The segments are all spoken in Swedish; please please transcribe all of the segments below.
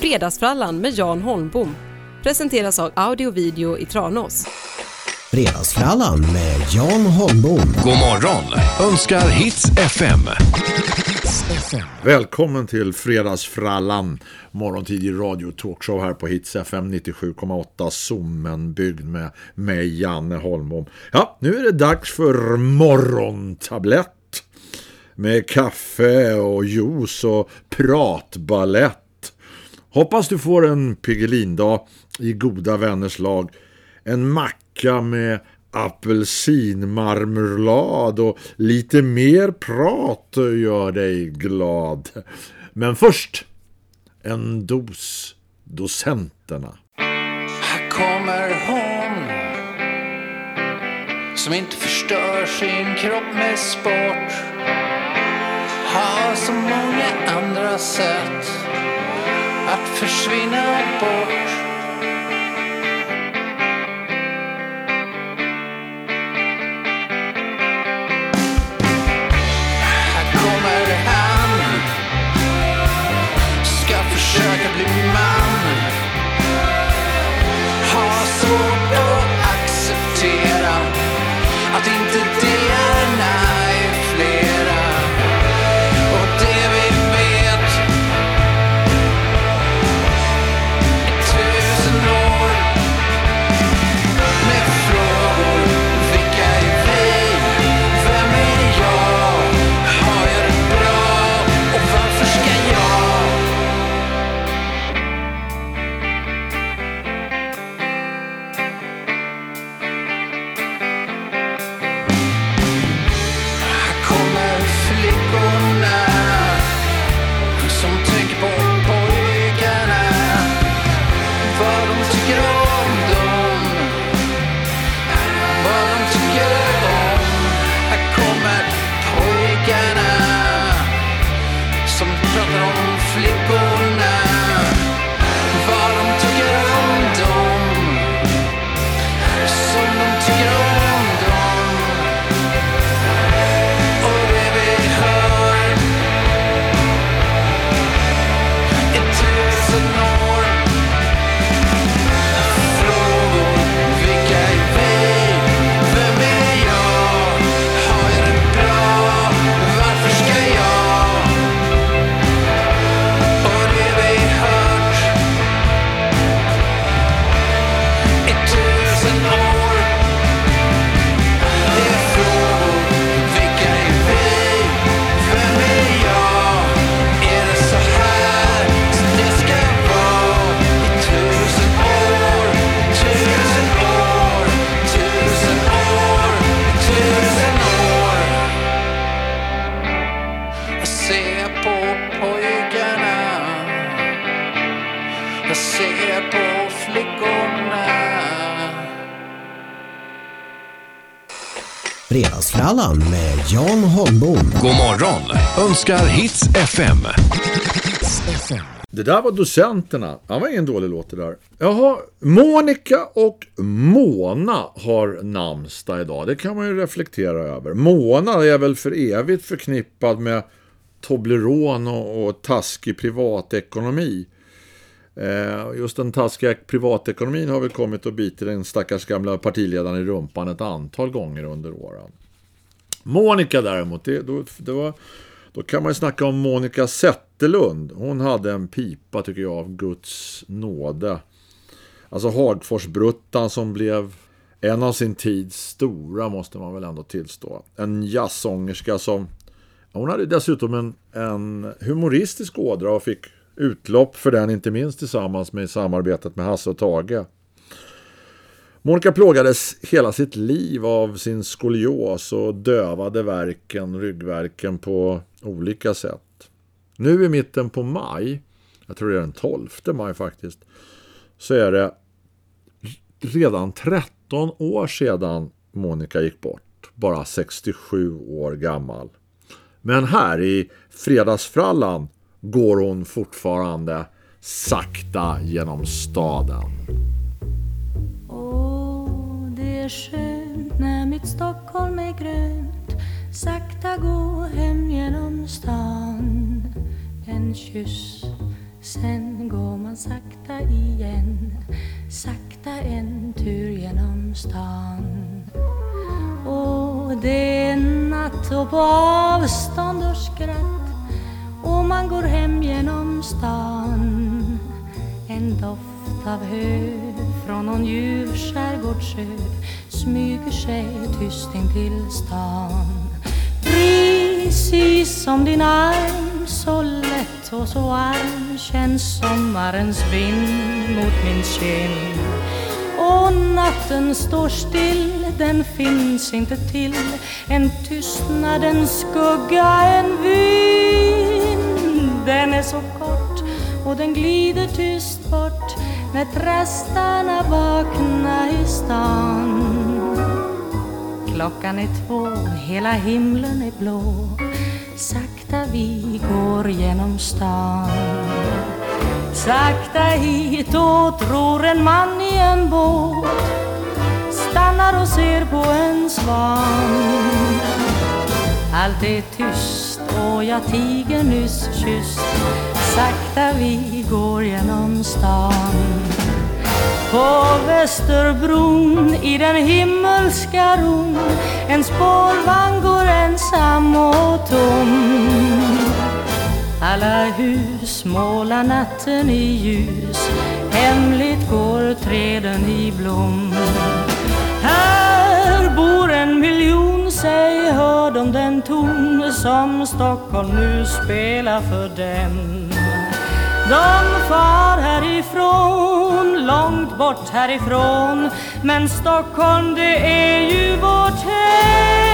Fredagsfrallan med Jan Holmbom presenteras av Audio Video i Tranås. Fredagsfrallan med Jan Holmbom. God morgon önskar Hits FM. Välkommen till Fredagsfrallan, morgontidig radio talkshow här på Hits FM 97,8 Zoomen byggd med mig Janne Holmbom. Ja, nu är det dags för morgontablett med kaffe och juice och pratballett. Hoppas du får en Piggelindag i goda vänners lag. En macka med apelsinmarmelad och lite mer prat gör dig glad. Men först en dos docenterna. Här kommer hon som inte förstör sin kropp med sport. Har så många andra sätt att försvinna bort. Här kommer han, ska försöka bli man. Fredagsfrallan med Jan Holmbom. God morgon önskar Hits FM. Det där var docenterna. Det var ingen dålig låt det där. Jaha, Monica och Mona har namnsdag idag. Det kan man ju reflektera över. Mona är väl för evigt förknippad med Toblerone och, och taskig privatekonomi. Eh, just den taskiga privatekonomin har väl kommit att bita den stackars gamla partiledaren i rumpan ett antal gånger under åren. Monica däremot, det, då, det var, då kan man ju snacka om Monica Zetterlund. Hon hade en pipa tycker jag av Guds nåde. Alltså Hagforsbruttan som blev en av sin tids stora måste man väl ändå tillstå. En jazzsångerska som hon hade dessutom en, en humoristisk ådra och fick utlopp för den inte minst tillsammans med samarbetet med Hasse och Tage. Monica plågades hela sitt liv av sin skolios och dövade verken, ryggverken på olika sätt. Nu i mitten på maj, jag tror det är den 12 maj faktiskt, så är det redan 13 år sedan Monica gick bort. Bara 67 år gammal. Men här i Fredagsfrallan går hon fortfarande sakta genom staden. Det är skönt när mitt Stockholm är grönt. Sakta gå hem genom stan. En kyss, sen går man sakta igen. Sakta en tur genom stan. Och det är natt och på avstånd och skratt. Och man går hem genom stan. En doft av hö från någon ljuv skärgårdsö Smyger sig tyst in till stan. Precis som din arm så lätt och så varm känns sommarens vind mot min kind. Och natten står still, den finns inte till. En tystnad, en skugga, en vind. Den är så kort och den glider tyst bort När trastarna vaknar i stan. Klockan är två, hela himlen är blå. Sakta vi går genom stan. Sakta hitåt ror en man i en båt. Stannar och ser på en svan. Allt är tyst och jag tiger nyss kysst. Sakta vi går genom stan på Västerbron i den himmelska ron En spårvagn går ensam och tom. Alla hus målar natten i ljus Hemligt går träden i blom. Här bor en miljon, säg hör de den ton Som Stockholm nu spelar för dem de far härifrån, långt bort härifrån. Men Stockholm det är ju vårt hem.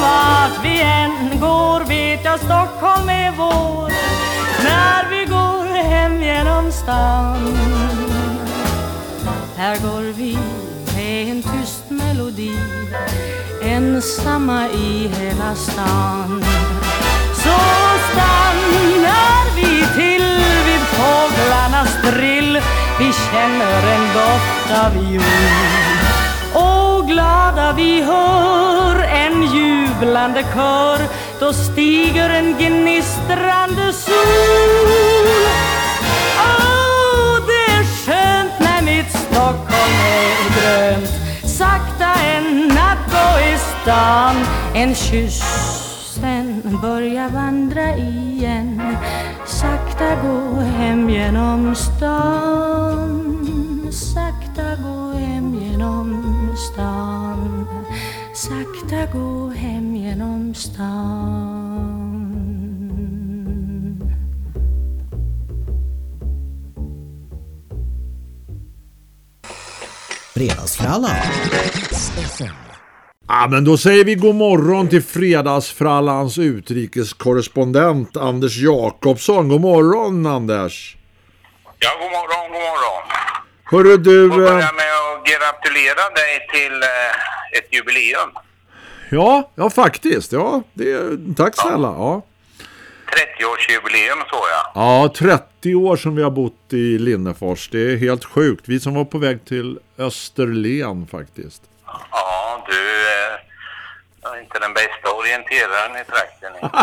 Vart vi än går vet jag Stockholm är vår. När vi går hem genom stan Här går vi med en tyst melodi Ensamma i hela stan. Så stark känner en doft av jord Och glada vi hör en jublande kör Då stiger en gnistrande sol. Åh, det är skönt när mitt Stockholm är grönt. Sakta en natt gå i stan. En kyss sen börja vandra igen. Sakta gå hem genom stan. Sakta gå hem genom stan. Sakta gå hem genom stan. Fredagsfrallan. Ja, men då säger vi god morgon till Fredagsfrallans utrikeskorrespondent Anders Jakobsson. God morgon Anders! Ja, god morgon, god morgon. Hörru du... Eh, börja med att gratulera dig till eh, ett jubileum. Ja, ja faktiskt. Ja, det, tack snälla. Ja. 30-årsjubileum såg jag. ja, 30 år som vi har bott i Linnefors. Det är helt sjukt. Vi som var på väg till Österlen faktiskt. Ja, du eh, är inte den bästa orienteraren i trakten.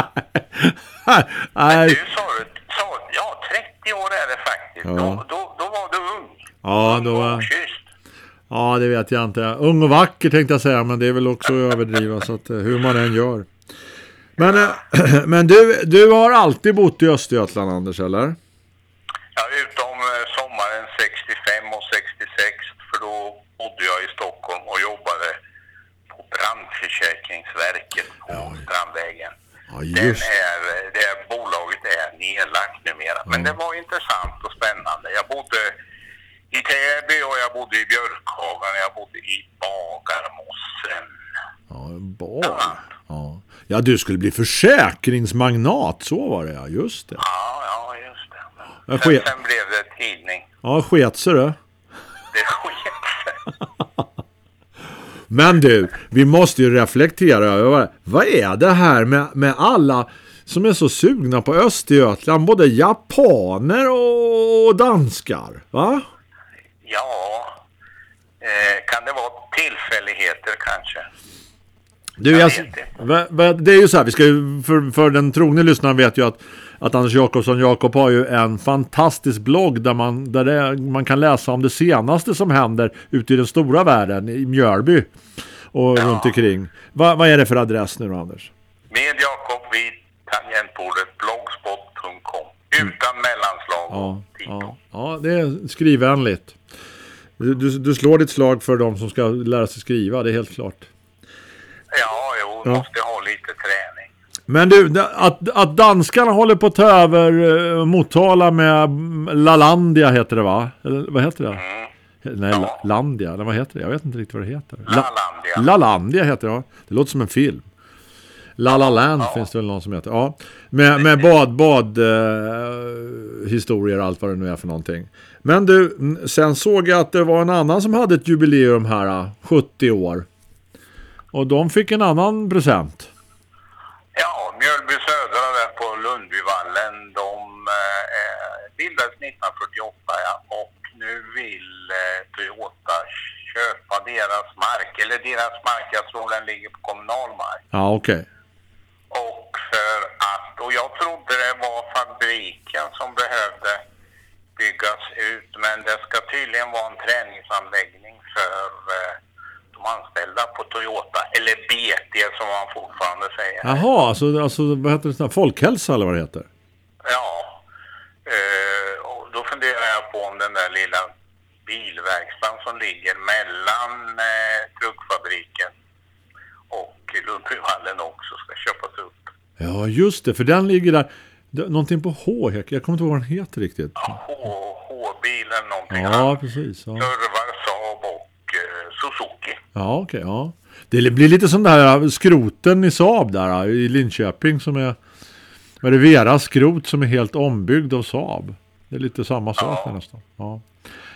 Nej, Du sa, sa, ja 30 år är det faktiskt. Ja. Då, då, då var du ung. ja, då var... kysst. Ja, det vet jag inte. Ung och vacker tänkte jag säga, men det är väl också att överdriva så att eh, hur man än gör. Men, eh, men du, du har alltid bott i Östergötland, Anders, eller? Ja, utom sommaren 65 och 66 för då bodde jag i Stockholm brandförsäkringsverket på Strandvägen. Ja, Den är, det bolaget är nedlagt numera. Men det var intressant och spännande. Jag bodde i Täby och jag bodde i Björkhagen jag bodde i Bagarmossen. Ja, bar. Ja. ja, du skulle bli försäkringsmagnat, så var det ja, just det. Ja, ja, just det. Sen, sen blev det tidning. Ja, sket sig. Det sket sig. Men du, vi måste ju reflektera över vad- är det här med, med alla som är så sugna på Östergötland, både japaner och danskar, va? Ja, eh, kan det vara tillfälligheter kanske? Du, Jag det är ju så här, vi ska ju, för, för den trogne lyssnaren vet ju att att Anders Jakobsson Jakob har ju en fantastisk blogg där man, där det, man kan läsa om det senaste som händer ute i den stora världen i Mjölby och runt omkring. Va, vad är det för adress nu då, Anders? Med Jakob vid tangentbordet blogspot.com. Utan mellanslag Ja, ja, ja, det är skrivvänligt. Du, du, du slår ditt slag för de som ska lära sig skriva, det är helt klart. Ja, jo, Ja. måste ha lite träning. Men du, att, att danskarna håller på att ta över uh, Motala med mm, Lalandia heter det va? Eller vad heter det? Nej, Ja. La- Landia, eller vad heter det? Jag vet inte riktigt vad det heter. La- Lalandia. Lalandia heter det, ja. Det låter som en film. La La Land Ja. finns det väl någon som heter. Ja. Med, med bad, bad eh, historier och allt vad det nu är för någonting. Men du, mm, sen såg jag att det var en annan som hade ett jubileum här, eh, 70 år. Och de fick en annan present. Mjölby Södra där på Lundbyvallen, de eh, bildades 1948 ja, och nu vill eh, Toyota köpa deras mark, eller deras mark, jag tror den ligger på kommunal mark. Ja, okej. Och för att, och jag trodde det var fabriken som behövde byggas ut, men det ska tydligen vara en träningsanläggning för eh, de anställda på Toyota, eller BT som man fortfarande säger. Jaha, alltså, alltså vad heter det? Folkhälsa eller vad det heter? Ja, eh, och då funderar jag på om den där lilla bilverkstaden som ligger mellan eh, truckfabriken och Lundbyvallen också ska köpas upp. Ja, just det, för den ligger där. Någonting på H, jag kommer inte ihåg vad den heter riktigt. H- H-bil eller någonting Ja, precis. Ja, eh, Suzuki. ja okej. ja. Det blir lite som det här skroten i Saab där i Linköping som är... Vad är det Vera skrot som är helt ombyggd av Saab? Det är lite samma sak där nästan. Ja.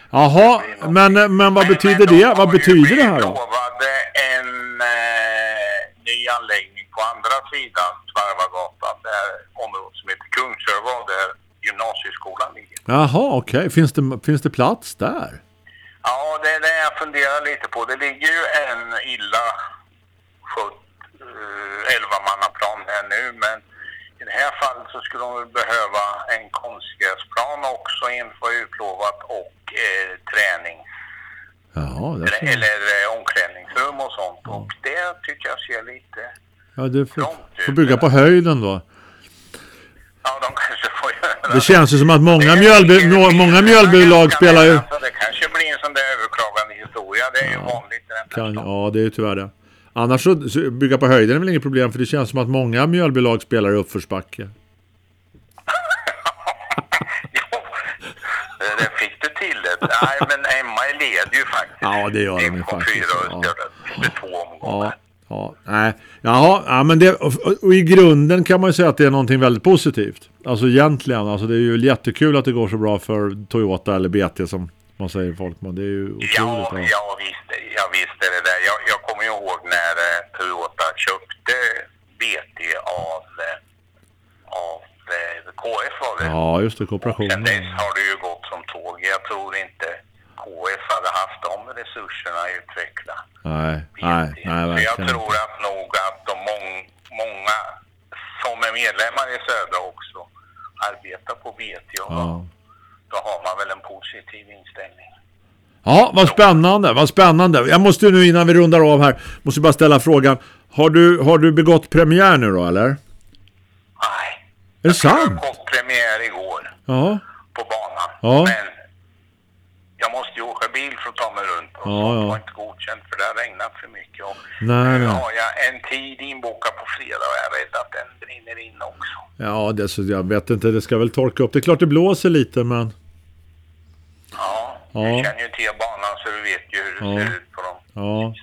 Jaha, men, men vad betyder de det? har Vad betyder det här då? en eh, ny anläggning på andra sidan Svarvagatan, där området som heter Kungsörva, där gymnasieskolan ligger. Jaha, okej. Finns, det, finns det plats där? Ja, det är det jag funderar lite på. Det ligger ju en illa skött uh, elvamannaplan här nu, men i det här fallet så skulle de behöva en konstgräsplan också inför utlovat och eh, träning Jaha, det eller, får... eller eh, omklädningsrum och sånt. Och det tycker jag ser lite... Ja, du får, långt får bygga på höjden då. Ja, de kanske får göra Det känns ju som att många Det Mjölby, många Mjölbylag spelar ju... hända, så Det kanske blir en sån där överklagande historia. Det är ju vanligt i den Kan, ja, det är ju tyvärr det. Annars så, så bygga på höjden är väl inget problem för det känns som att många Mjölbylag spelar i uppförsbacke. Det fick du till det. Nej, men Emma leder ju faktiskt. Ja, det gör de ju faktiskt, fyra ja. med två omgångar. Ja, ja, nej. Jaha, ja, men det, och, och i grunden kan man ju säga att det är någonting väldigt positivt. Alltså egentligen, alltså det är ju jättekul att det går så bra för Toyota eller BT som man säger i folkmun. Det är ju otroligt. Ja, Ja, ja, visst, ja, visst är det där. Jag, jag kommer ju ihåg när eh, Toyota köpte BT av, eh, av eh, KF var det. ja just det, Sen kooperationen. dess har det ju gått som tåg. Jag tror inte KF hade haft de resurserna att utveckla. Nej, nej, BT. nej, Så jag tror att nog att de mång, många som är medlemmar i Södra också arbetar på BT och Ja. Då har man väl en positiv inställning. Ja, vad spännande, vad spännande. Jag måste nu innan vi rundar av här, måste bara ställa frågan. Har du, har du begått premiär nu då eller? Nej. Är det Jag sant? har fått premiär igår Ja, på banan. Ja. Men jag måste ju åka bil för att ta mig runt. Och Ja, ja. var inte godkänt för det har regnat för mycket. Och Nej, nu har jag en tid inbokad på fredag och jag är rädd att den brinner in också. ja det, så jag vet inte, det ska väl torka upp. Det är klart det blåser lite men... Ja, Ja. du känner ju till banan så du vet ju hur det Ja. ser ut på de Ja.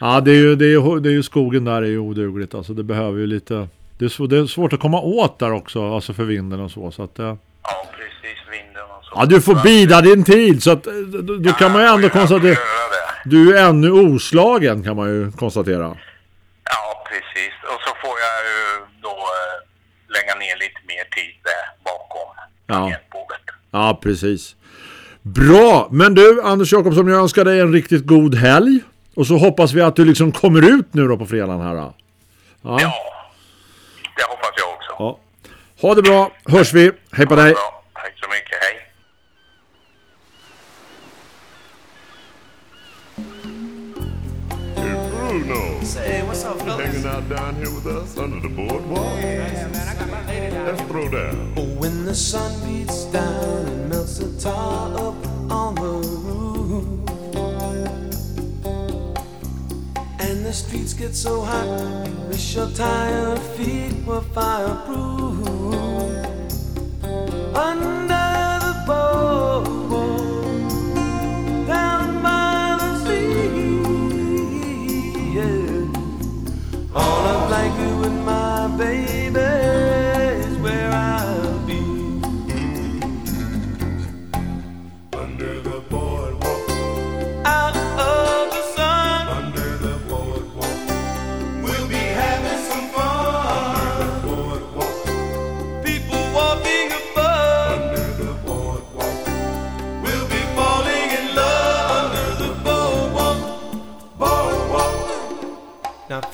Ja, det är ju, det är ju, det är ju skogen där är ju odugligt. Alltså det behöver ju lite... Det är, det är svårt att komma åt där också, alltså för vinden och så. så att, eh, Ja, precis. Vinden och så. ja, du får bida din tid så att eh, då, då kan man ju ändå konstatera... Du är ännu oslagen kan man ju konstatera. Ja, precis. Och så får jag ju då eh, lägga ner lite mer tid där bakom Ja. Ja, precis. Bra! Men du, Anders Jakobsson, jag önskar dig en riktigt god helg. Och så hoppas vi att du liksom kommer ut nu då på fredagen här. Då. Ja, det hoppas jag också. Ja. Ha det bra, hörs vi. Hej på dig. Bra. Tack så mycket. Hej. Bruno. Hey, what's up, fellas? Hanging out down here with us under the boardwalk. Let's throw down. When the sun beats down tar up on the roof And the streets get so hot wish your tired feet were fireproof Under the boardwalk Down by the sea yeah. On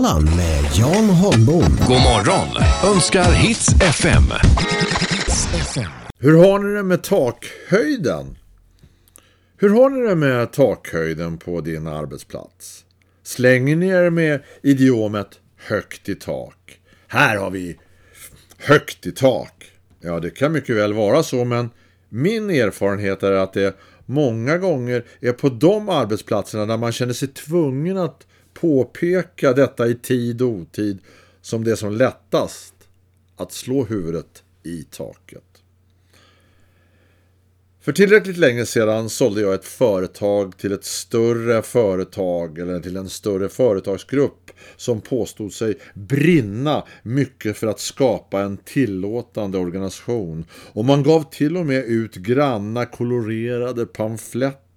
Fredagsfrallan med Jan Holmbom. God morgon önskar Hits FM. Hur har ni det med takhöjden? Hur har ni det med takhöjden på din arbetsplats? Slänger ni er med idiomet högt i tak? Här har vi högt i tak. Ja, det kan mycket väl vara så, men min erfarenhet är att det många gånger är på de arbetsplatserna där man känner sig tvungen att påpeka detta i tid och otid som det är som lättast att slå huvudet i taket. För tillräckligt länge sedan sålde jag ett företag till ett större företag eller till en större företagsgrupp som påstod sig brinna mycket för att skapa en tillåtande organisation. Och man gav till och med ut granna kolorerade pamfletter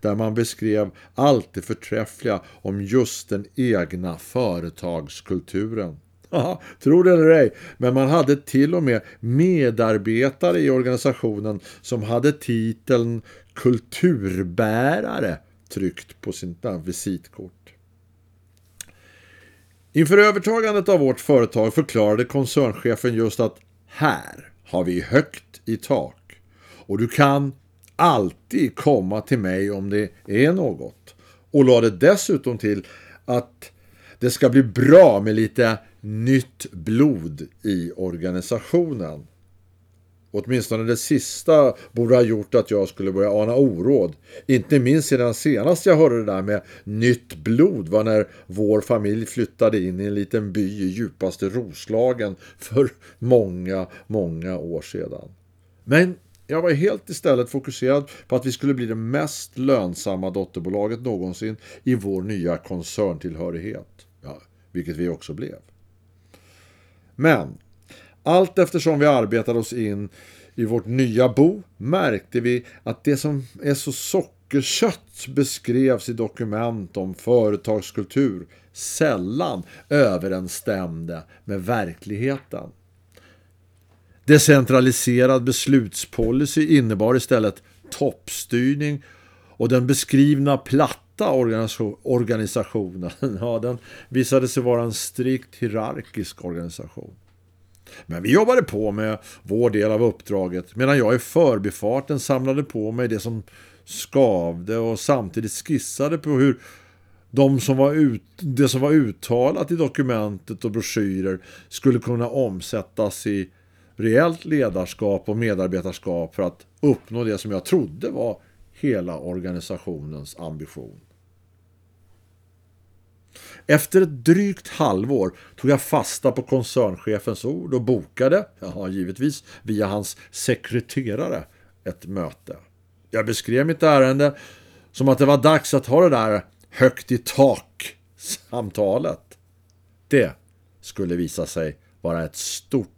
där man beskrev allt det förträffliga om just den egna företagskulturen. Ja, tro det eller ej, men man hade till och med medarbetare i organisationen som hade titeln kulturbärare tryckt på sina visitkort. Inför övertagandet av vårt företag förklarade koncernchefen just att här har vi högt i tak och du kan alltid komma till mig om det är något. Och lade dessutom till att det ska bli bra med lite nytt blod i organisationen. Åtminstone det sista borde ha gjort att jag skulle börja ana oråd. Inte minst sedan senast jag hörde det där med nytt blod var när vår familj flyttade in i en liten by i djupaste Roslagen för många, många år sedan. Men jag var helt istället fokuserad på att vi skulle bli det mest lönsamma dotterbolaget någonsin i vår nya koncerntillhörighet. Ja, vilket vi också blev. Men allt eftersom vi arbetade oss in i vårt nya bo märkte vi att det som är så sockerkött beskrevs i dokument om företagskultur sällan överensstämde med verkligheten. Decentraliserad beslutspolicy innebar istället toppstyrning och den beskrivna platta organisationen ja, den visade sig vara en strikt hierarkisk organisation. Men vi jobbade på med vår del av uppdraget medan jag i förbifarten samlade på mig det som skavde och samtidigt skissade på hur de som var ut, det som var uttalat i dokumentet och broschyrer skulle kunna omsättas i reellt ledarskap och medarbetarskap för att uppnå det som jag trodde var hela organisationens ambition. Efter ett drygt halvår tog jag fasta på koncernchefens ord och bokade, ja givetvis via hans sekreterare, ett möte. Jag beskrev mitt ärende som att det var dags att ha det där högt i tak samtalet. Det skulle visa sig vara ett stort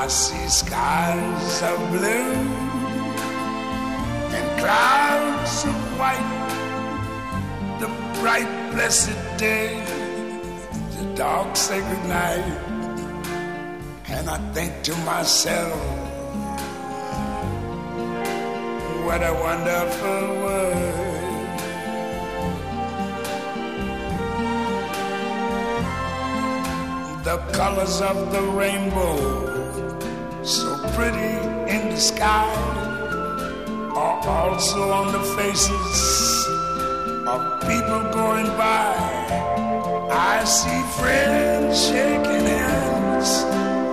I see skies of blue and clouds of white, the bright, blessed day, the dark, sacred night. And I think to myself, what a wonderful world. The colors of the rainbow, so pretty in the sky, are also on the faces of people going by. I see friends shaking hands,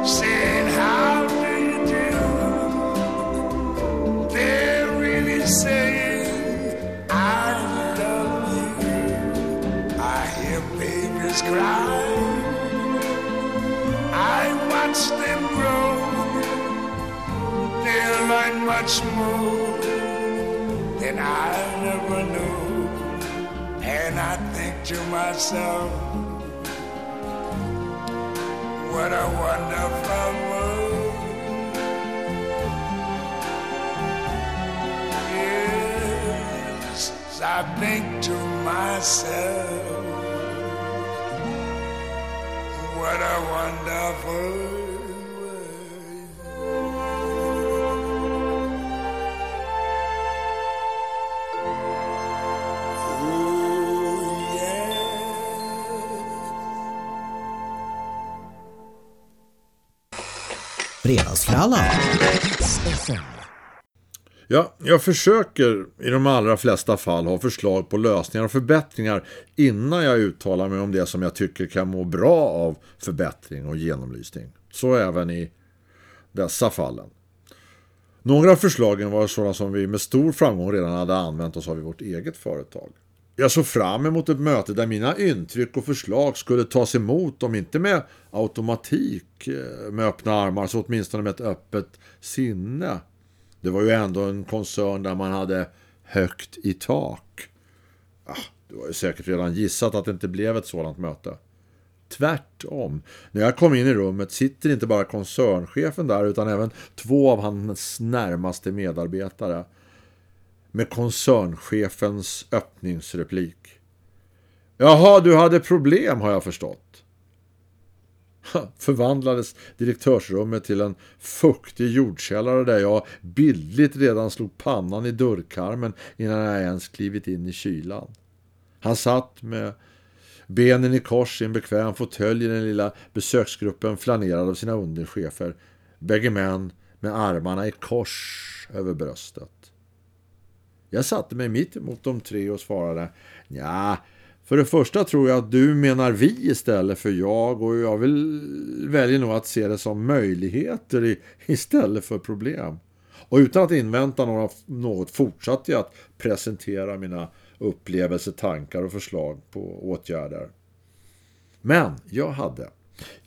saying, How do you do? They're really saying, I love you. I hear babies cry. I watch them They'll much more than I ever knew. And I think to myself, what a wonderful world. Yes, I think to myself, what a wonderful Fredagsfrallan. Ja, jag försöker i de allra flesta fall ha förslag på lösningar och förbättringar innan jag uttalar mig om det som jag tycker kan må bra av förbättring och genomlysning. Så även i dessa fallen. Några av förslagen var sådana som vi med stor framgång redan hade använt oss av i vårt eget företag. Jag såg fram emot ett möte där mina intryck och förslag skulle tas emot, om inte med automatik eh, med öppna armar så åtminstone med ett öppet sinne. Det var ju ändå en koncern där man hade högt i tak. Ah, du har ju säkert redan gissat att det inte blev ett sådant möte. Tvärtom. När jag kom in i rummet sitter inte bara koncernchefen där utan även två av hans närmaste medarbetare. Med koncernchefens öppningsreplik. Jaha, du hade problem har jag förstått. Förvandlades direktörsrummet till en fuktig jordkällare där jag bildligt redan slog pannan i dörrkarmen innan jag ens klivit in i kylan. Han satt med Benen i kors i en bekväm fåtölj i den lilla besöksgruppen flanerad av sina underchefer. Bägge män med armarna i kors över bröstet. Jag satte mig mitt emot de tre och svarade ja, för det första tror jag att du menar vi istället för jag och jag vill väljer nog att se det som möjligheter i, istället för problem. Och utan att invänta några, något fortsatte jag att presentera mina upplevelser, tankar och förslag på åtgärder. Men jag hade,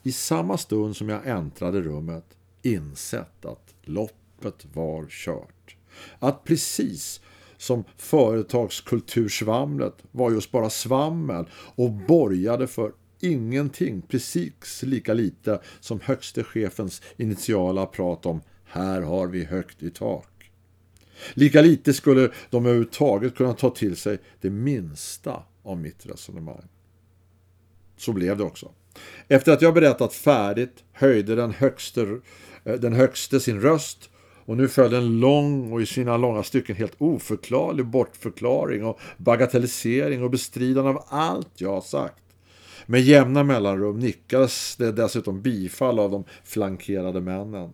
i samma stund som jag äntrade rummet, insett att loppet var kört. Att precis som företagskultursvamlet var just bara svammel och borgade för ingenting precis lika lite som högste chefens initiala prat om här har vi högt i tak. Lika lite skulle de överhuvudtaget kunna ta till sig det minsta av mitt resonemang. Så blev det också. Efter att jag berättat färdigt höjde den högste, eh, den högste sin röst och nu följde en lång och i sina långa stycken helt oförklarlig bortförklaring och bagatellisering och bestridande av allt jag sagt. Med jämna mellanrum nickades det dessutom bifall av de flankerade männen.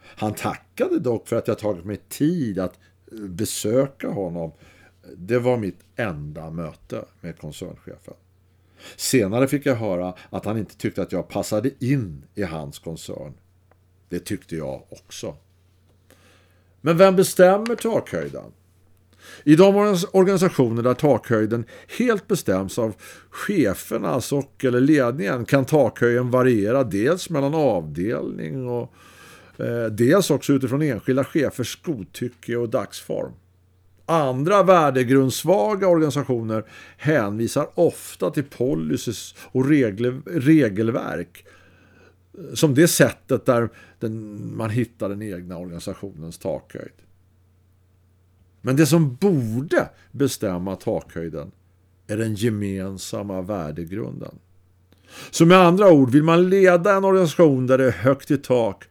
Han tackade dock för att jag tagit mig tid att eh, besöka honom. Det var mitt enda möte med koncernchefen. Senare fick jag höra att han inte tyckte att jag passade in i hans koncern. Det tyckte jag också. Men vem bestämmer takhöjden? I de organisationer där takhöjden helt bestäms av chefernas och eller ledningen kan takhöjden variera dels mellan avdelning och eh, dels också utifrån enskilda chefers godtycke och dagsform. Andra värdegrundsvaga organisationer hänvisar ofta till policies och regler, regelverk som det sättet där den, man hittar den egna organisationens takhöjd. Men det som borde bestämma takhöjden är den gemensamma värdegrunden. Så med andra ord, vill man leda en organisation där det är högt i tak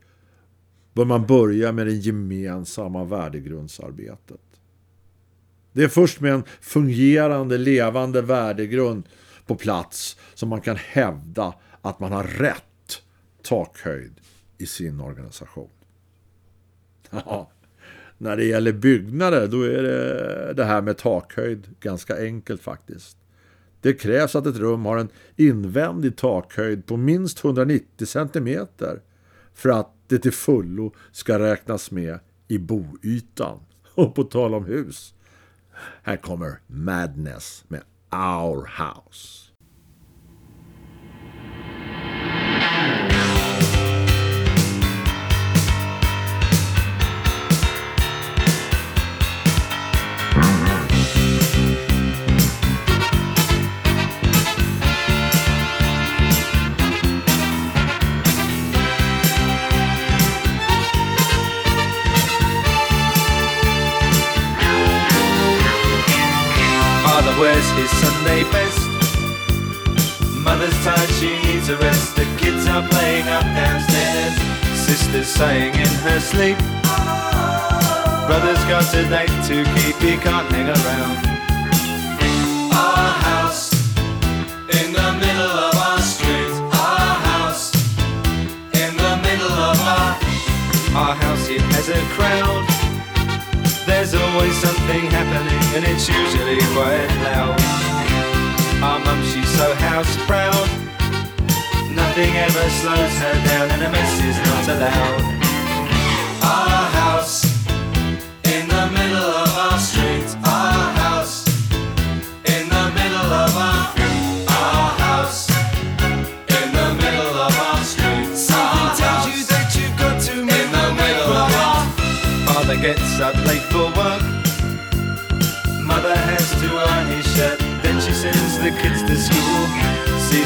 bör man börja med det gemensamma värdegrundsarbetet. Det är först med en fungerande, levande värdegrund på plats som man kan hävda att man har rätt takhöjd i sin organisation. Ja, när det gäller byggnader då är det, det här med takhöjd ganska enkelt faktiskt. Det krävs att ett rum har en invändig takhöjd på minst 190 cm för att det till fullo ska räknas med i boytan. Och på tal om hus. Här kommer Madness med Our House. Mother's tired, she needs a rest. The kids are playing up downstairs. Sister's sighing in her sleep. Brother's got a date to keep, he can't hang around. Our house in the middle of our street. Our house in the middle of our our house. It has a crowd. There's always something happening, and it's usually quite loud. Our mum, she's so house proud. Nothing ever slows her down, and a mess is not allowed.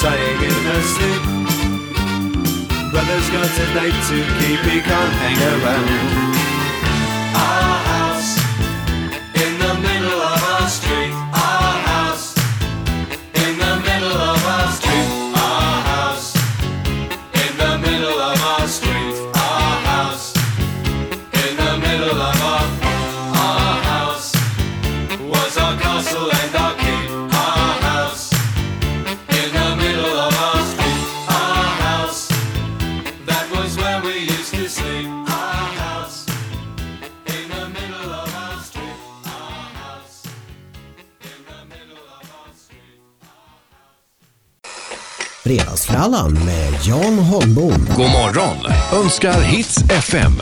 Sighing in her sleep. Brother's got a date to keep, he can't hang around. Fredagsfrallan med Jan Holmbom. God morgon önskar Hits FM.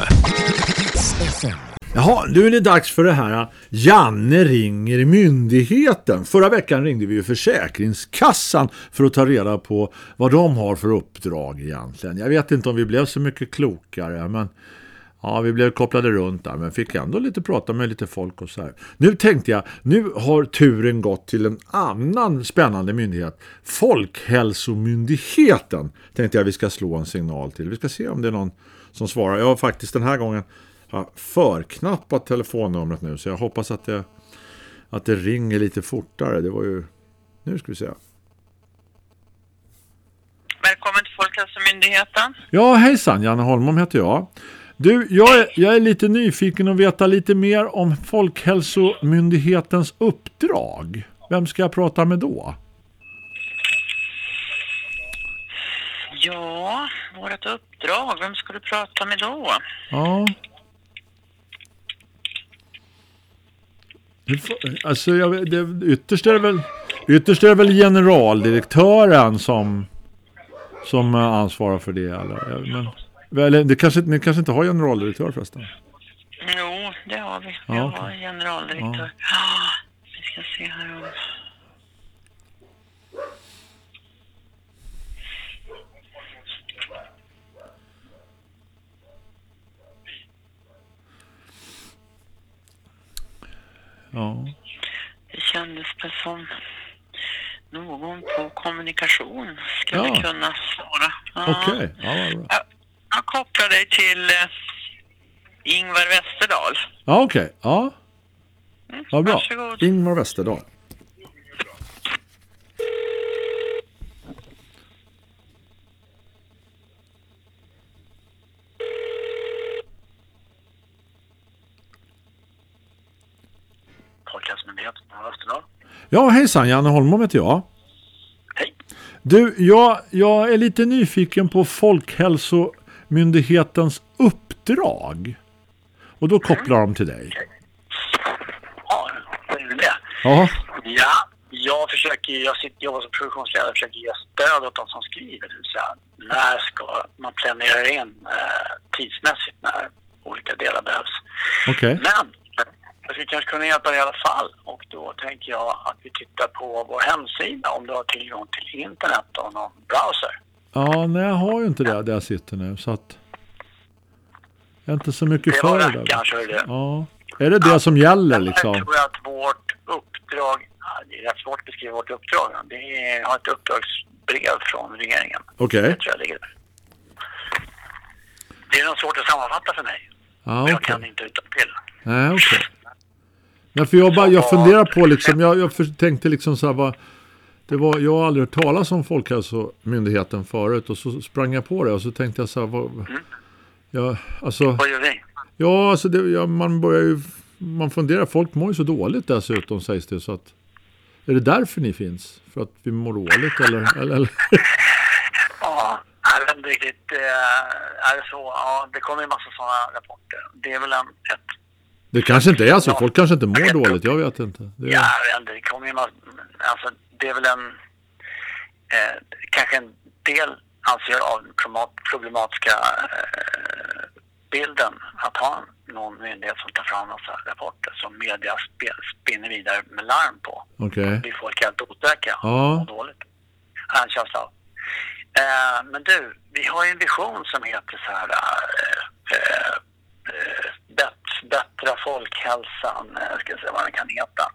Jaha, nu är det dags för det här Janne ringer myndigheten. Förra veckan ringde vi ju Försäkringskassan för att ta reda på vad de har för uppdrag egentligen. Jag vet inte om vi blev så mycket klokare, men ja, vi blev kopplade runt där, men fick ändå lite prata med lite folk och så här. Nu tänkte jag, nu har turen gått till en annan spännande myndighet. Folkhälsomyndigheten tänkte jag vi ska slå en signal till. Vi ska se om det är någon som svarar. Jag har faktiskt den här gången förknappat telefonnumret nu så jag hoppas att det, att det ringer lite fortare. Det var ju... Nu ska vi se. Välkommen till Folkhälsomyndigheten. Ja, hejsan. Janne Holmom heter jag. Du, jag är, jag är lite nyfiken att veta lite mer om Folkhälsomyndighetens uppdrag. Vem ska jag prata med då? Ja, vårt uppdrag. Vem ska du prata med då? Ja. Alltså, jag, det, ytterst, är det väl, ytterst är det väl generaldirektören som, som eh, ansvarar för det. Eller, men, eller det kanske, ni kanske inte har generaldirektör förresten? Jo, det har vi. Vi Ja, har okej. generaldirektör. Ja. Vi ska se här om... Ja. Det kändes väl som någon på kommunikation skulle Ja. kunna svara. Ja. Okej, ja, vad bra. Jag, kopplar dig till eh, Ingvar Westerdahl. Ja, okej. Ja. Vad bra. Varsågod. Ingmar Westerdahl. Ja, hejsan. Janne Holmom heter jag. Hej. Du, jag, jag är lite nyfiken på Folkhälsomyndighetens uppdrag. Och då kopplar de till dig. Ja, är det? Ja, Ja, jag försöker, jag sitter, jobbar som produktionsledare och försöker ge stöd åt de som skriver. Det när ska man planera in eh, tidsmässigt när olika delar behövs. okej. Men jag skulle kanske kunna hjälpa dig i alla fall. Och då tänker jag att vi tittar på vår hemsida om du har tillgång till internet och någon browser. Ja, nej jag har ju inte det där jag sitter nu. Så att jag är inte så mycket Det för det det där. kanske är det. Ja. Är det det som gäller liksom? Jag tror att vårt uppdrag, ja, det är rätt svårt att beskriva vårt uppdrag. Det är, jag har ett uppdragsbrev från regeringen. Okej. Det jag ligger där. Det är nog svårt att sammanfatta för mig. Ja, Jag okej. kan inte utan till. Nej, okej. Ja, för jag, bara, jag funderar på liksom, jag, jag tänkte liksom så här, vad, det var, jag har aldrig hört talas om Folkhälsomyndigheten förut och så sprang jag på det och så tänkte jag så här, vad, ja, alltså, Vad gör vi? ja, alltså det, ja, man börjar ju, man funderar, folk mår ju så dåligt dessutom sägs det så att, är det därför ni finns? För att vi mår dåligt eller? eller, eller? Ja, jag vet inte riktigt. eh, Är det så? Ja, det kommer ju massa sådana rapporter. Det är väl en, ett... Det kanske inte är så, folk kanske inte mår dåligt, jag vet inte. Det, Ja, vet inte. Det kommer ju massa... Alltså, det är väl en... Eh, kanske en del, anser jag, av den problematiska eh, bilden att ha någon myndighet som tar fram massa rapporter som media sp- spinner vidare med larm på. Okej. blir folk helt osäkra Ja. och dåligt. Har en känsla av. Eh, men du, vi har ju en vision som heter så här... Eh, eh, eh, bätt, bättra folkhälsan, ska jag säga vad den kan heta.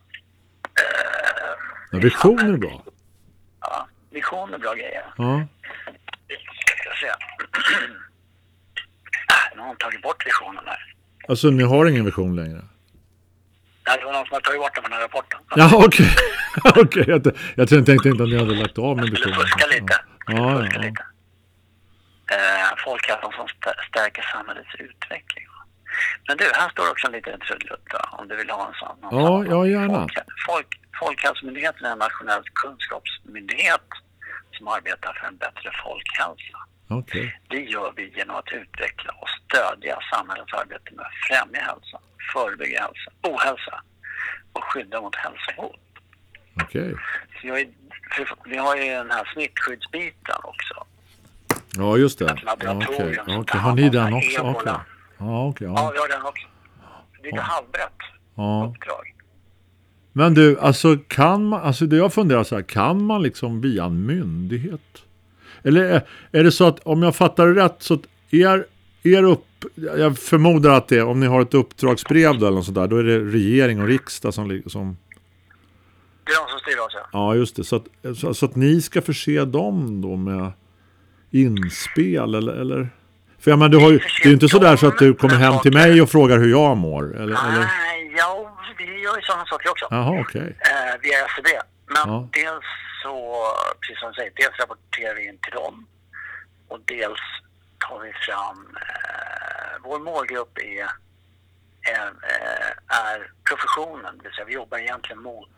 Eh, Ja, visioner är bra. ja, vision är bra grejer. Ja. Ska jag se. Ah, Nu har de tagit bort visionen där. Alltså ni har ingen vision längre? Nej, det var någon som har tagit bort den från den här rapporten. Ja, okej. okej. Jag, t- jag tänkte inte att ni hade lagt av med visionen. fuska lite. Ja, ja, ja. lite. Eh, folkhälsan som stä- stärker samhällets utveckling. Men du, här står också en liten trudelutt om du vill ha en sån. Ja, ja, gärna. Folk, folk, Folkhälsomyndigheten är en nationell kunskapsmyndighet som arbetar för en bättre folkhälsa. Okej. Det gör vi genom att utveckla och stödja samhällets arbete med att främja hälsa, förebygga hälsa, ohälsa och skydda mot hälsohot. Okej. För vi har ju den här smittskyddsbiten också. Ja, just det. Ett laboratorium Okej. tar har ni den också? Ebola. Ja, okej. Ja, Ja. vi har den också. Det är lite halvbrett ja. uppdrag. Men du, alltså kan man, alltså det jag funderar så här, kan man liksom via en myndighet? Eller är, är det så att om jag fattar det rätt så att er, er upp, jag förmodar att det är, om ni har ett uppdragsbrev då eller något sånt där, då är det regering och riksdag som, som Det är de som styr oss, ja. ja just det, så att, så, så att ni ska förse dem då med inspel eller, eller? För jag menar, du har ju, det är ju inte så där så att du kommer hem till mig och frågar hur jag mår, eller? eller? Nej, ja, vi gör ju sådana saker också. Jaha, okej. Eh, via SCB. Men Ja. dels så, precis som du säger, dels rapporterar vi in till dem. Och dels tar vi fram, eh, vår målgrupp är, är, eh, är professionen. Det vill säga vi jobbar egentligen mot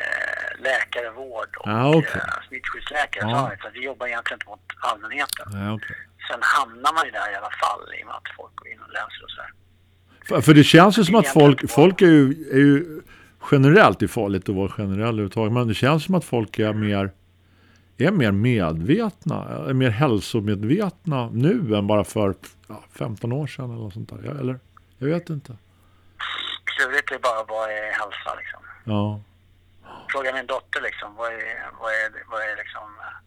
eh, läkare, vård och Ja, okej. eh, smittskyddsläkare. Ja. Så vi jobbar egentligen inte mot allmänheten. Ja, okej. Sen hamnar man ju där i alla fall i och med att folk går in och läser och sådär. För, för det känns ju som att folk, folk är, ju, är ju generellt, det är farligt att vara generell överhuvudtaget, men det känns som att folk är mer är mer medvetna, är mer hälsomedvetna nu än bara för ja, 15 år sedan eller något sånt där. Eller? Jag vet inte. Klurigt är bara vad är hälsa liksom. Ja. Fråga min dotter liksom, vad är, vad är, vad är liksom, eh,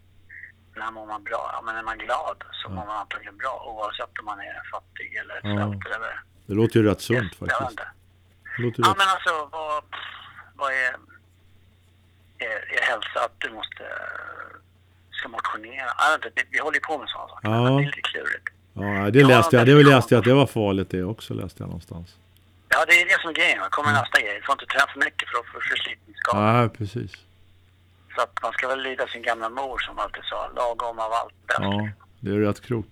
när mår man bra? Ja men är man glad så mår man antagligen bra oavsett om man är fattig eller svälter eller... Det låter ju rätt sunt faktiskt. Det låter Ja rätt. men alltså vad, vad är, är, är hälsa att du måste, eh, ska motionera? Inte, det- vi håller ju på med sådana saker. Ja. Det är lite klurigt. Ja, det läste jag. Det läste jag att det var farligt det också, läste jag någonstans. Ja det är det som är grejen. Kommer nästa grej. Du får inte träna för mycket för att få förslitningsskador. Ja, precis. Så att man ska väl lyda sin gamla mor som alltid sa, lagom av allt bäst. Ja, det är rätt klokt.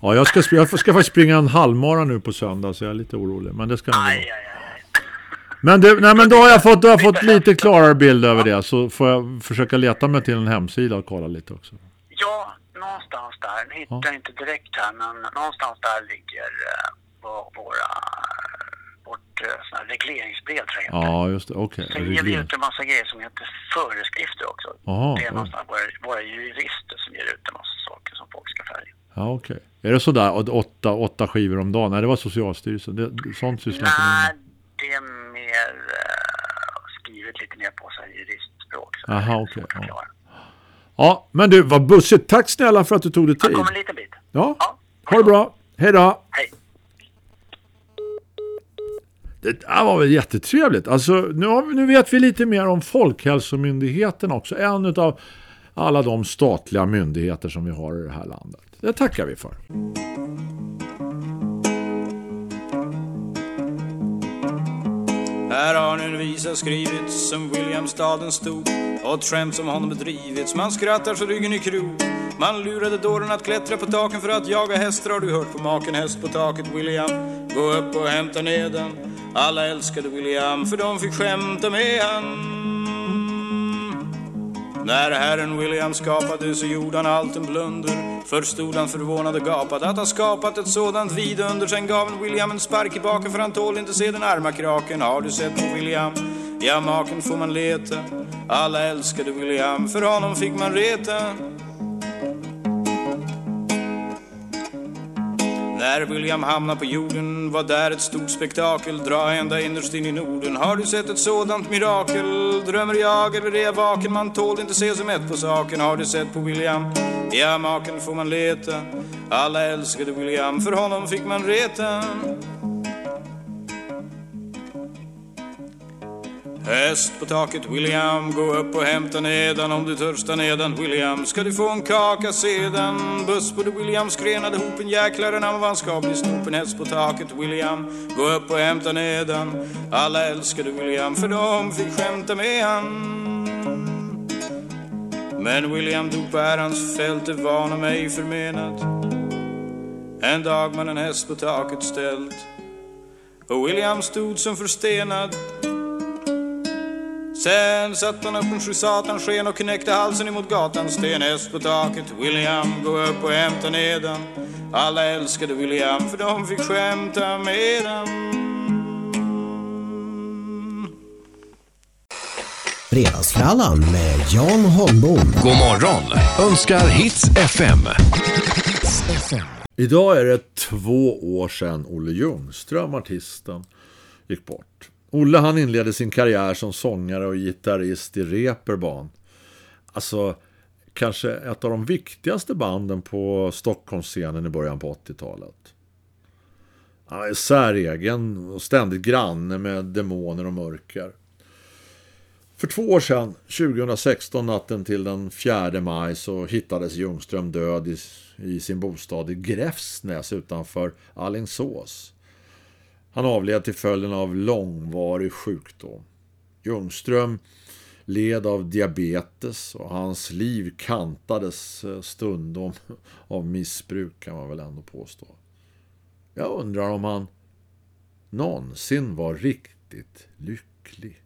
Ja, jag ska, jag ska faktiskt springa en halvmara nu på söndag så jag är lite orolig. Men det ska nog gå. Men, det, nej, men då har jag fått, då har jag fått lite klarare bild över det. Så får jag försöka leta mig till en hemsida och kolla lite också. Ja, någonstans där. Hittar jag inte direkt här, men någonstans där ligger eh, vå- våra, vårt eh, regleringsbrev tror jag. Ja, just det. Okej. Sen ger vi ut en massa grejer som heter föreskrifter också. Jaha, det är någonstans våra, våra jurister som ger ut en massa saker som folk ska följa. Ja, okej. Är det sådär åtta, åtta skivor om dagen? Nej, det var Socialstyrelsen. Det, sånt sysslar inte. Nej, det är mer eh, skrivet lite mer på så här juristspråk. Så Aha, okej. ja. ja, men du, vad bussigt. Tack snälla för att du tog dig Jag tid. kommer en liten bit. Ja, ha det bra. Hej då. Hej. Det där var väl jättetrevligt. Alltså, nu, har nu vet vi lite mer om Folkhälsomyndigheten också. En av alla de statliga myndigheter som vi har i det här landet. Det tackar vi för. Här har nu en visa skrivits som William staden stod och ett skämt som honom bedrivits. Man skrattar så ryggen i krok. Man lurade dåren att klättra på taken för att jaga hästar. Har du hört på maken häst på taket William? Gå upp och hämta ner den. Alla älskade William för de fick skämta med han. När herren William skapade så gjorde han allt en blunder. Först stod han förvånad och gapade. Att ha skapat ett sådant vidunder Sen gav han William en spark i baken för han tål inte se den arma kraken. Har du sett på William? Ja, maken får man leta. Alla älskade William, för honom fick man reta. När William hamnade på jorden var där ett stort spektakel Dra ända innerst in i Norden Har du sett ett sådant mirakel? Drömmer jag eller är jag vaken? Man tål inte se som ett på saken Har du sett på William? Ja, maken får man leta Alla älskade William, för honom fick man reta Häst på taket William, gå upp och hämta nedan. Om du törstar nedan William. Ska du få en kaka sedan? Buss på det William skrenade hopen jäklar en vanskaplig snopen Häst på taket William, gå upp och hämta nedan. Alla älskade William för de fick skämta med han. Men William dog på ärans fält, det var honom ej förmenat. En dag man en häst på taket ställt. Och William stod som förstenad. Sen satte han upp en sju sken och knäckte halsen emot gatan Stenhäst på taket, William, gå upp och hämta nedan Alla älskade William för de fick skämta med han Fredagsfrallan med Jan Holmbom. God morgon önskar Hits FM. Idag är det två år sedan Olle Ljungström, artisten, gick bort. Olle han inledde sin karriär som sångare och gitarrist i Reeperbahn. Alltså, kanske ett av de viktigaste banden på Stockholmsscenen i början på 80-talet. Han är säregen och ständigt granne med demoner och mörker. För två år sedan, 2016, natten till den 4 maj, så hittades Ljungström död i, i sin bostad i Gräfsnäs utanför Alingsås. Han avled till följden av långvarig sjukdom. Ljungström led av diabetes och hans liv kantades eh, stundom av missbruk kan man väl ändå påstå. Jag undrar om han någonsin var riktigt lycklig.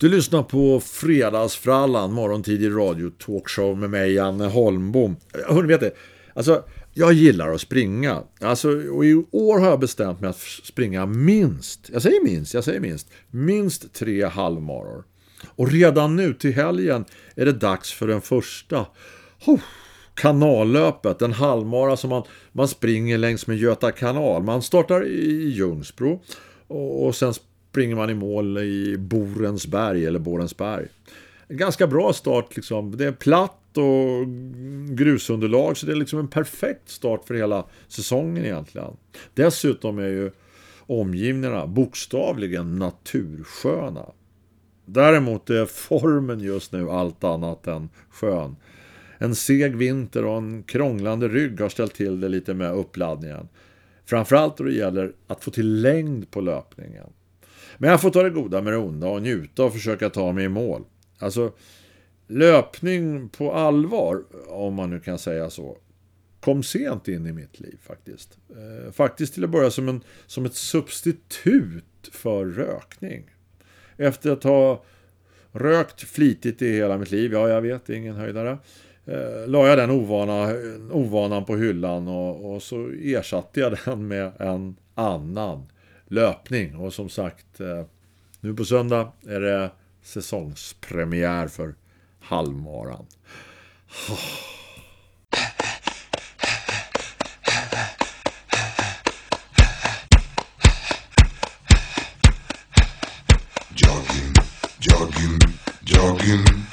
Du lyssnar på Fredagsfrallan, morgontidig radio talkshow med mig, Janne Holmbom. Hörni, vet det? alltså, jag gillar att springa. Alltså, och i år har jag bestämt mig att springa minst, jag säger minst, jag säger minst, minst tre halvmaror. Och redan nu till helgen är det dags för den första. Oh, kanallöpet, en halvmara som man, man springer längs med Göta kanal. Man startar i Ljungsbro och, och sen springer man i mål i Borensberg eller Borensberg. En ganska bra start liksom. Det är platt och grusunderlag så det är liksom en perfekt start för hela säsongen egentligen. Dessutom är ju omgivningarna bokstavligen natursköna. Däremot är formen just nu allt annat än skön. En seg vinter och en krånglande rygg har ställt till det lite med uppladdningen. Framförallt då det gäller att få till längd på löpningen. Men jag får ta det goda med det onda och njuta och försöka ta mig i mål. Alltså, löpning på allvar, om man nu kan säga så, kom sent in i mitt liv faktiskt. Eh, faktiskt till att börja som, en, som ett substitut för rökning. Efter att ha rökt flitigt i hela mitt liv, ja jag vet, det är ingen höjdare, eh, la jag den ovana, eh, ovanan på hyllan och, och så ersatte jag den med en annan löpning. Och som sagt, eh, nu på söndag är det säsongspremiär för halvmaran. Jogging, jogging, jogging,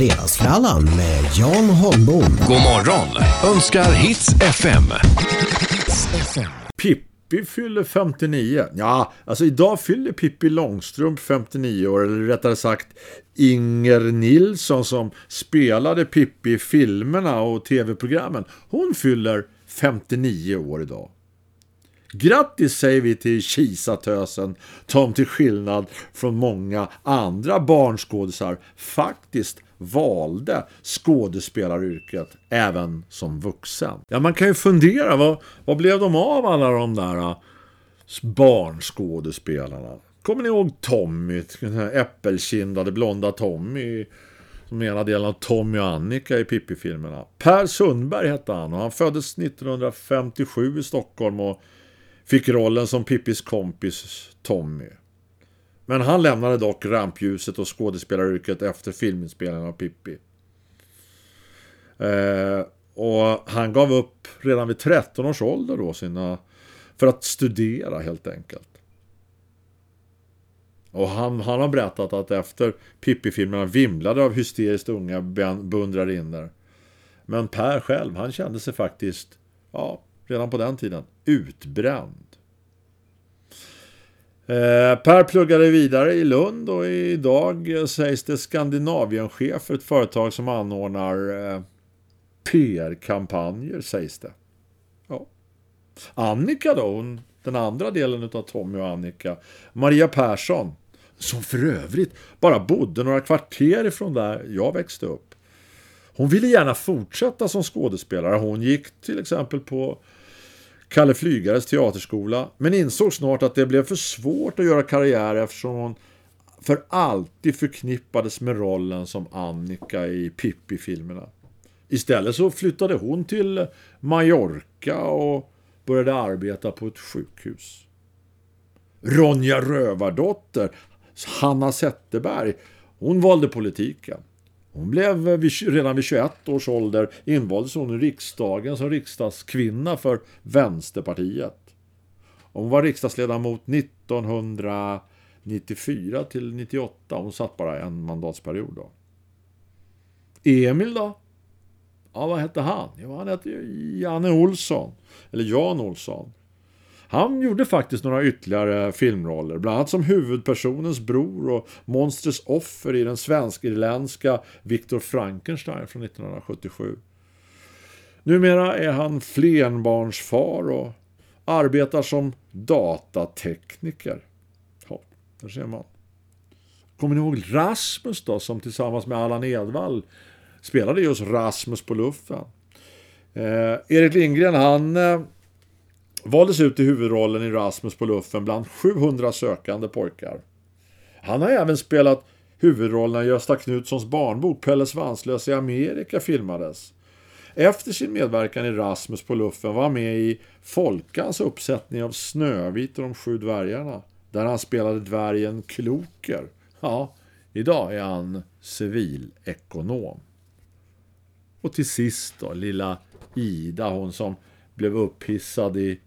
Fredagsfrallan med Jan Holmbom. God morgon önskar Hits FM. Pippi Pippi fyller 59. Ja, alltså idag fyller Pippi Långstrump 59 år, eller rättare sagt Inger Nilsson som spelade Pippi i filmerna och tv-programmen. Hon fyller 59 år idag. Grattis säger vi till Kisatösen som till skillnad från många andra barnskådisar faktiskt valde skådespelaryrket även som vuxen. Ja, man kan ju fundera, vad, vad blev de av alla de där äh, barnskådespelarna? Kommer ni ihåg Tommy, den här äppelkindade blonda Tommy som ena delen av Tommy och Annika i Pippi-filmerna. Per Sundberg hette han och han föddes 1957 i Stockholm och fick rollen som Pippis kompis Tommy. Men han lämnade dock rampljuset och skådespelaryrket efter filminspelningen av Pippi. Eh, och han gav upp redan vid 13 års ålder då sina, för att studera helt enkelt. Och han, han har berättat att efter Pippi-filmerna vimlade av hysteriskt unga beundrarinnor. Men Per själv, han kände sig faktiskt, ja, redan på den tiden, utbränd. Eh, per pluggade vidare i Lund och idag sägs det Skandinavienchef för ett företag som anordnar eh, PR-kampanjer sägs det. Ja. Annika då, hon, den andra delen av Tommy och Annika, Maria Persson, som för övrigt bara bodde några kvarter ifrån där jag växte upp. Hon ville gärna fortsätta som skådespelare. Hon gick till exempel på Kalle Flygares teaterskola, men insåg snart att det blev för svårt att göra karriär eftersom hon för alltid förknippades med rollen som Annika i Pippi-filmerna. Istället så flyttade hon till Mallorca och började arbeta på ett sjukhus. Ronja Rövardotter, Hanna Zetterberg, hon valde politiken. Hon blev eh, vid, redan vid 21 års ålder invaldes hon i riksdagen som riksdagskvinna för Vänsterpartiet. Hon var riksdagsledamot 1994 till 98. Hon satt bara en mandatsperiod då. Emil då? Ja, vad hette han? Jo, han hette Janne Olsson. Eller Jan Olsson. Han gjorde faktiskt några ytterligare filmroller, bland annat som huvudpersonens bror och monstrets offer i den svensk-irländska Viktor Frankenstein från 1977. Numera är han flerbarnsfar och arbetar som datatekniker. Ja, där ser man. Kommer ni ihåg Rasmus då, som tillsammans med Allan Edwall spelade just Rasmus på luffen? Eh, Erik Lindgren, han eh, valdes ut i huvudrollen i Rasmus på luffen bland 700 sökande pojkar. Han har även spelat huvudrollen i Gösta Knutssons barnbok Pelle Svanslös i Amerika filmades. Efter sin medverkan i Rasmus på luffen var han med i Folkans uppsättning av Snövit och de sju dvärgarna, där han spelade dvärgen Kloker. Ja, idag är han civilekonom. Och till sist då, lilla Ida, hon som blev upphissad i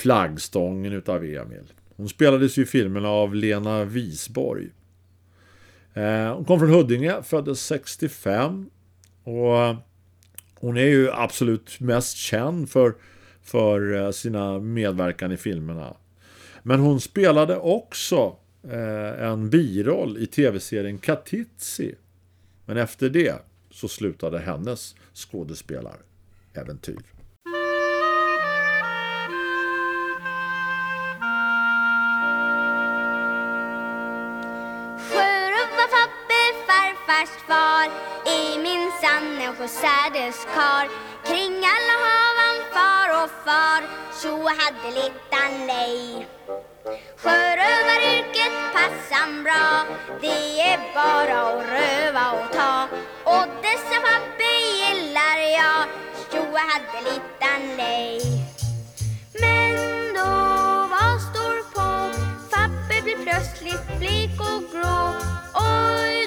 flaggstången utav Emil. Hon spelades ju i filmerna av Lena Wisborg. Eh, hon kom från Huddinge, föddes 65 och hon är ju absolut mest känd för, för eh, sina medverkan i filmerna. Men hon spelade också eh, en biroll i tv-serien Katitzi. Men efter det så slutade hennes skådespelaräventyr. På sädeskar Kring alla havan far och far. Så hade littan nej Sjörövaryrket passar bra. Det är bara att röva och ta. Och dessa Fabbe gillar jag. Så hade littan nej Men då vad står på? Fabbe blir plötsligt blek och grå. Oj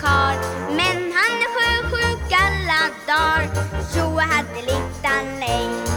karl. Men han är sjösjuk alla dagar. Så hade littan nej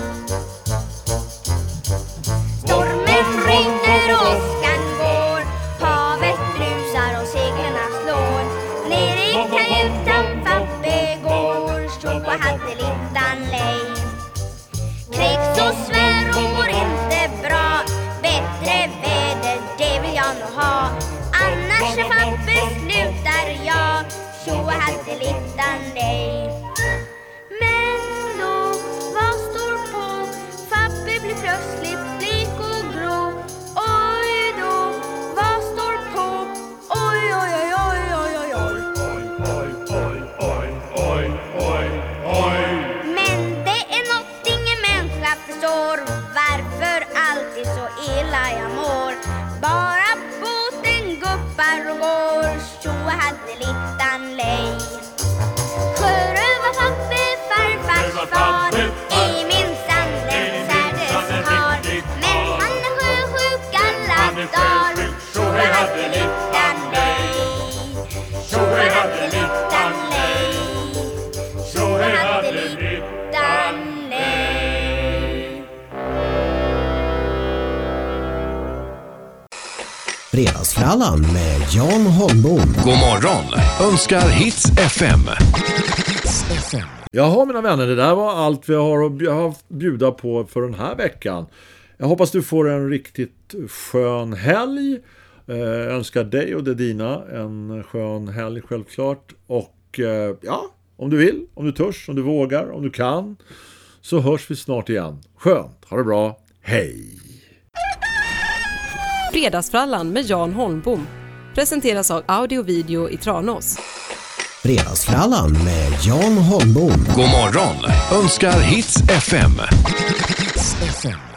Holmbom. God morgon önskar Hits FM. Jaha mina vänner, det där var allt vi har att bjuda på för den här veckan. Jag hoppas du får en riktigt skön helg. Eh, Jag önskar dig och det dina en skön helg självklart. Och eh, ja, om du vill, om du törs, om du vågar, om du kan. Så hörs vi snart igen. Skönt, ha det bra, hej! Fredagsfrallan med Jan Holmbom presenteras av Audio Video i Tranås. Fredagsfrallan med Jan Holmbom. God morgon önskar Hits FM.